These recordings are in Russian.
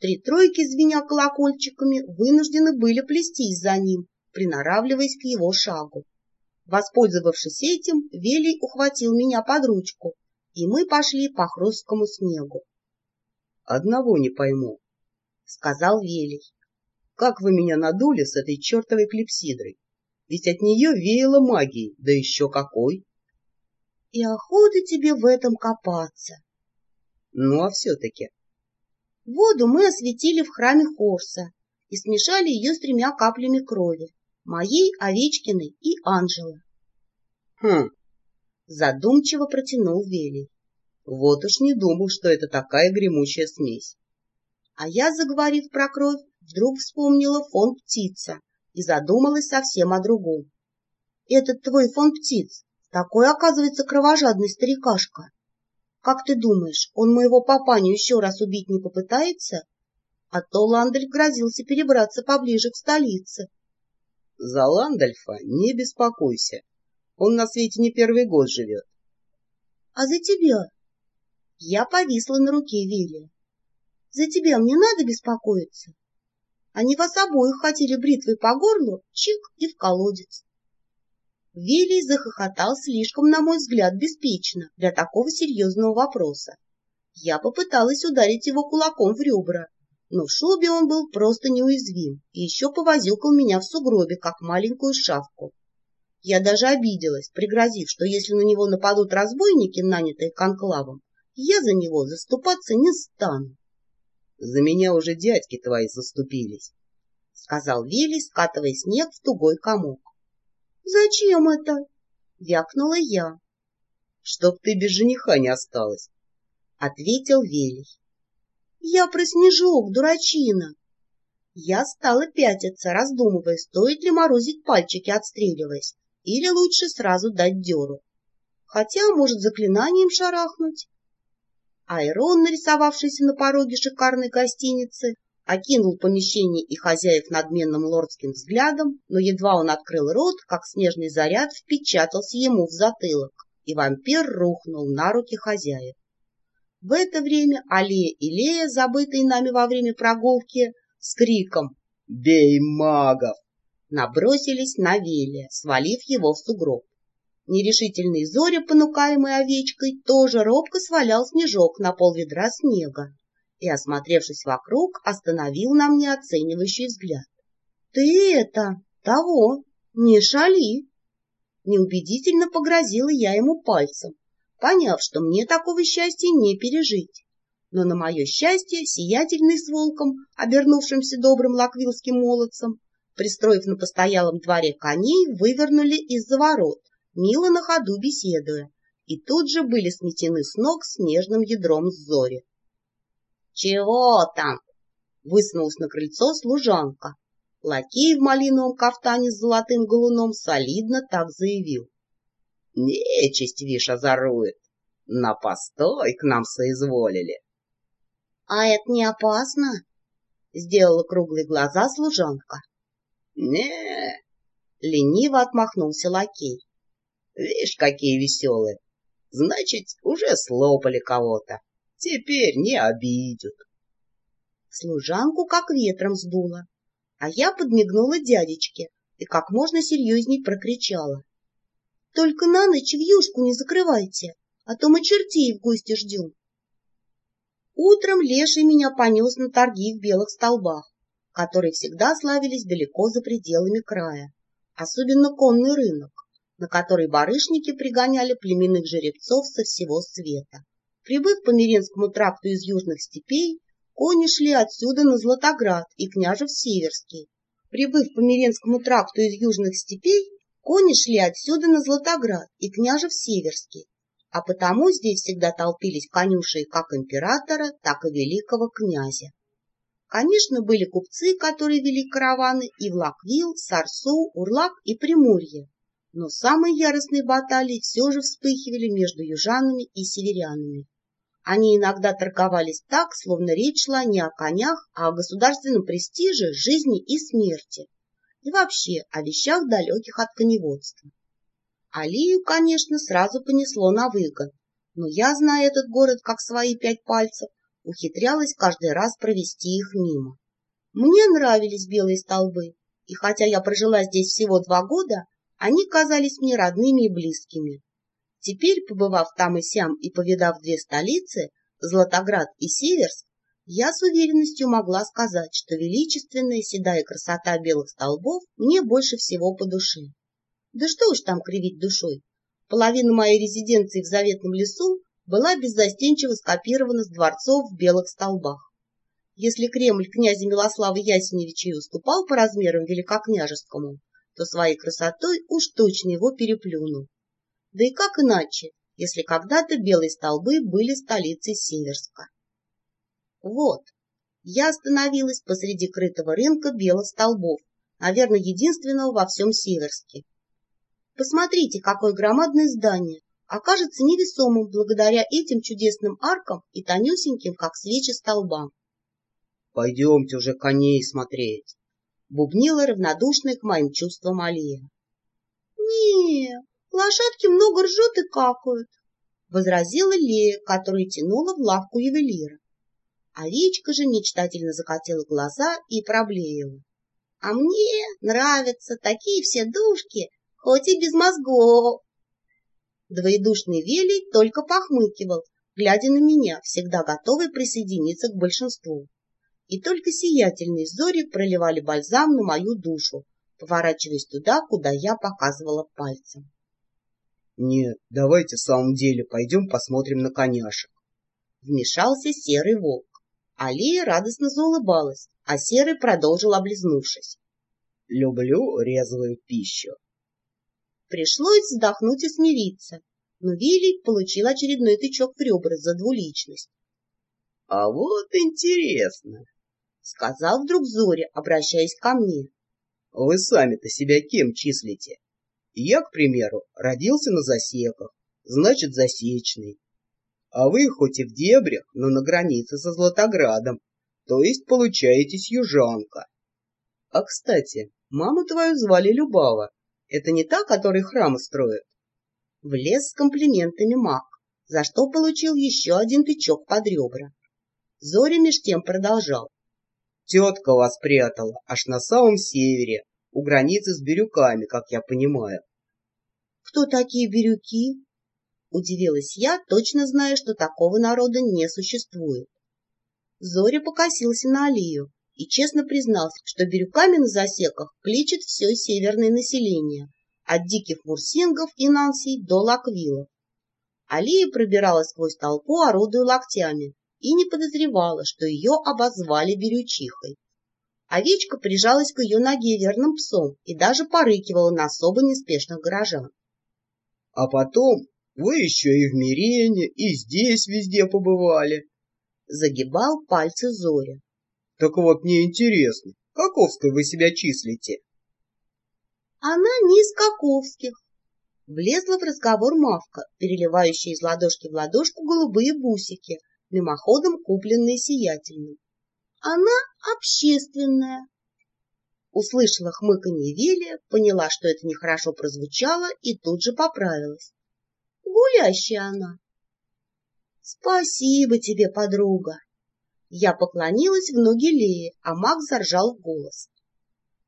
Три тройки, звеня колокольчиками, вынуждены были плестись за ним, приноравливаясь к его шагу. Воспользовавшись этим, Велий ухватил меня под ручку, и мы пошли по хрусткому снегу. — Одного не пойму, — сказал Велий. — Как вы меня надули с этой чертовой клипсидрой? Ведь от нее веяло магией, да еще какой! — И охота тебе в этом копаться. — Ну, а все-таки... Воду мы осветили в храме Хорса и смешали ее с тремя каплями крови, моей, Овечкиной и Анжелы. Хм, Задумчиво протянул Велий. Вот уж не думал, что это такая гремучая смесь. А я, заговорив про кровь, вдруг вспомнила фон птица и задумалась совсем о другом. Этот твой фон птиц, такой, оказывается, кровожадный старикашка. Как ты думаешь, он моего папаню еще раз убить не попытается? А то Ландальф грозился перебраться поближе к столице. За Ландальфа не беспокойся. Он на свете не первый год живет. А за тебя? Я повисла на руке Вилли. За тебя мне надо беспокоиться? Они вас обоих хотели бритвой по горлу, чик и в колодец. Вилли захохотал слишком, на мой взгляд, беспечно для такого серьезного вопроса. Я попыталась ударить его кулаком в ребра, но в шубе он был просто неуязвим и еще повозюкал меня в сугробе, как маленькую шавку. Я даже обиделась, пригрозив, что если на него нападут разбойники, нанятые конклавом, я за него заступаться не стану. — За меня уже дядьки твои заступились, — сказал Вилли, скатывая снег в тугой комок. «Зачем это?» — вякнула я. «Чтоб ты без жениха не осталась», — ответил Велий. «Я про снежок, дурачина!» Я стала пятиться, раздумывая, стоит ли морозить пальчики, отстреливаясь, или лучше сразу дать дёру. Хотя, может, заклинанием шарахнуть. Айрон, нарисовавшийся на пороге шикарной гостиницы, окинул помещение и хозяев надменным лордским взглядом, но едва он открыл рот, как снежный заряд впечатался ему в затылок, и вампир рухнул на руки хозяев. В это время Алия и Лея, забытые нами во время прогулки, с криком «Бей магов!» набросились на Велия, свалив его в сугроб. Нерешительный Зоря, понукаемый овечкой, тоже робко свалял снежок на пол ведра снега и, осмотревшись вокруг, остановил на мне оценивающий взгляд. — Ты это, того, не шали! Неубедительно погрозила я ему пальцем, поняв, что мне такого счастья не пережить. Но на мое счастье сиятельный с волком, обернувшимся добрым лаквилским молодцем, пристроив на постоялом дворе коней, вывернули из-за ворот, мило на ходу беседуя, и тут же были сметены с ног снежным ядром зори. «Чего там?» — высунулась на крыльцо служанка. Лакей в малиновом кафтане с золотым галуном солидно так заявил. «Нечисть, вишь, озорует. На постой к нам соизволили». «А это не опасно?» — сделала круглые глаза служанка. не лениво отмахнулся лакей. «Вишь, какие веселые! Значит, уже слопали кого-то. Теперь не обидят. Служанку как ветром сдуло, а я подмигнула дядечке и как можно серьезней прокричала. — Только на ночь вьюшку не закрывайте, а то мы чертей в гости ждем. Утром Леший меня понес на торги в белых столбах, которые всегда славились далеко за пределами края, особенно конный рынок, на который барышники пригоняли племенных жеребцов со всего света. Прибыв по Миренскому тракту из южных степей, кони шли отсюда на Златоград и Княжев-Северский. Прибыв по Миренскому тракту из южных степей, кони шли отсюда на Златоград и Княжев-Северский, а потому здесь всегда толпились конюши как императора, так и великого князя. Конечно, были купцы, которые вели караваны и в Лаквил, Сарсу, Урлак и Приморье, но самые яростные баталии все же вспыхивали между южанами и северянами. Они иногда торговались так, словно речь шла не о конях, а о государственном престиже, жизни и смерти. И вообще о вещах, далеких от коневодства. Алию, конечно, сразу понесло на выгон, но я, зная этот город как свои пять пальцев, ухитрялась каждый раз провести их мимо. Мне нравились белые столбы, и хотя я прожила здесь всего два года, они казались мне родными и близкими. Теперь, побывав там и сям и повидав две столицы, Златоград и Северск, я с уверенностью могла сказать, что величественная седая красота белых столбов мне больше всего по душе. Да что уж там кривить душой. Половина моей резиденции в заветном лесу была беззастенчиво скопирована с дворцов в белых столбах. Если Кремль князя Милослава Ясеневича и уступал по размерам великокняжескому, то своей красотой уж точно его переплюнул. Да и как иначе, если когда-то белые столбы были столицей Северска? Вот, я остановилась посреди крытого рынка белых столбов, наверное, единственного во всем Северске. Посмотрите, какое громадное здание, окажется невесомым благодаря этим чудесным аркам и тонюсеньким, как свечи, столбам. — Пойдемте уже коней смотреть, — бубнила равнодушная к моим чувствам Алия. — Не, лошадки много ржут и какают, — возразила Лея, которая тянула в лавку ювелира. Овечка же мечтательно закатила глаза и проблеяла. — А мне нравятся такие все душки, хоть и без мозгов. Двоедушный Велий только похмыкивал, глядя на меня, всегда готовый присоединиться к большинству. И только сиятельные зори проливали бальзам на мою душу, поворачиваясь туда, куда я показывала пальцем. — Нет, давайте в самом деле пойдем посмотрим на коняшек. Вмешался серый волк. Алия радостно заулыбалась, а Серый продолжил, облизнувшись. — Люблю резвую пищу. Пришлось вздохнуть и смириться, но Вилли получил очередной тычок в ребра за двуличность. — А вот интересно, — сказал вдруг Зоря, обращаясь ко мне. — Вы сами-то себя кем числите? Я, к примеру, родился на засеках, значит, засечный. А вы хоть и в дебрях, но на границе со Златоградом, то есть получаетесь южанка. А, кстати, маму твою звали Любава. Это не та, которой храмы строят? Влез с комплиментами маг, за что получил еще один тычок под ребра. Зоря меж тем продолжал. Тетка вас прятала аж на самом севере, у границы с Бирюками, как я понимаю. — Кто такие Бирюки? Удивилась я, точно зная, что такого народа не существует. Зоря покосился на Алию и честно признался, что бирюками на засеках кличет все северное население, от диких мурсингов и нансий до лаквилов. Алия пробиралась сквозь толпу, орудуя локтями, и не подозревала, что ее обозвали бирючихой. Овечка прижалась к ее ноге верным псом и даже порыкивала на особо неспешных горожан. А потом вы еще и в Мирене, и здесь везде побывали. Загибал пальцы Зоря. Так вот, мне интересно, Каковской вы себя числите? Она не из Каковских. Влезла в разговор Мавка, переливающая из ладошки в ладошку голубые бусики, мимоходом купленные сиятельным. Она общественная. Услышала хмыканье Велия, поняла, что это нехорошо прозвучало, и тут же поправилась. Гулящая она. Спасибо тебе, подруга. Я поклонилась в ноги Леи, а маг заржал в голос.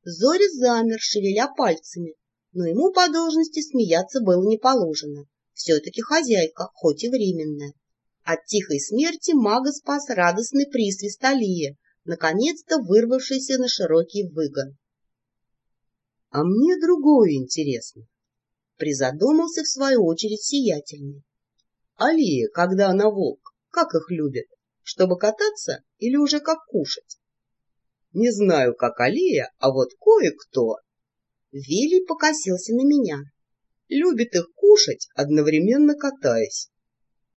Зори замер, шевеля пальцами, но ему по должности смеяться было не положено. Все-таки хозяйка, хоть и временная. От тихой смерти мага спас радостный присвист Алия, наконец-то вырвавшийся на широкий выгон. — А мне другое интересно призадумался в свою очередь сиятельный. Алия, когда она волк, как их любит? Чтобы кататься или уже как кушать? Не знаю, как Алия, а вот кое-кто. Вилли покосился на меня. Любит их кушать, одновременно катаясь.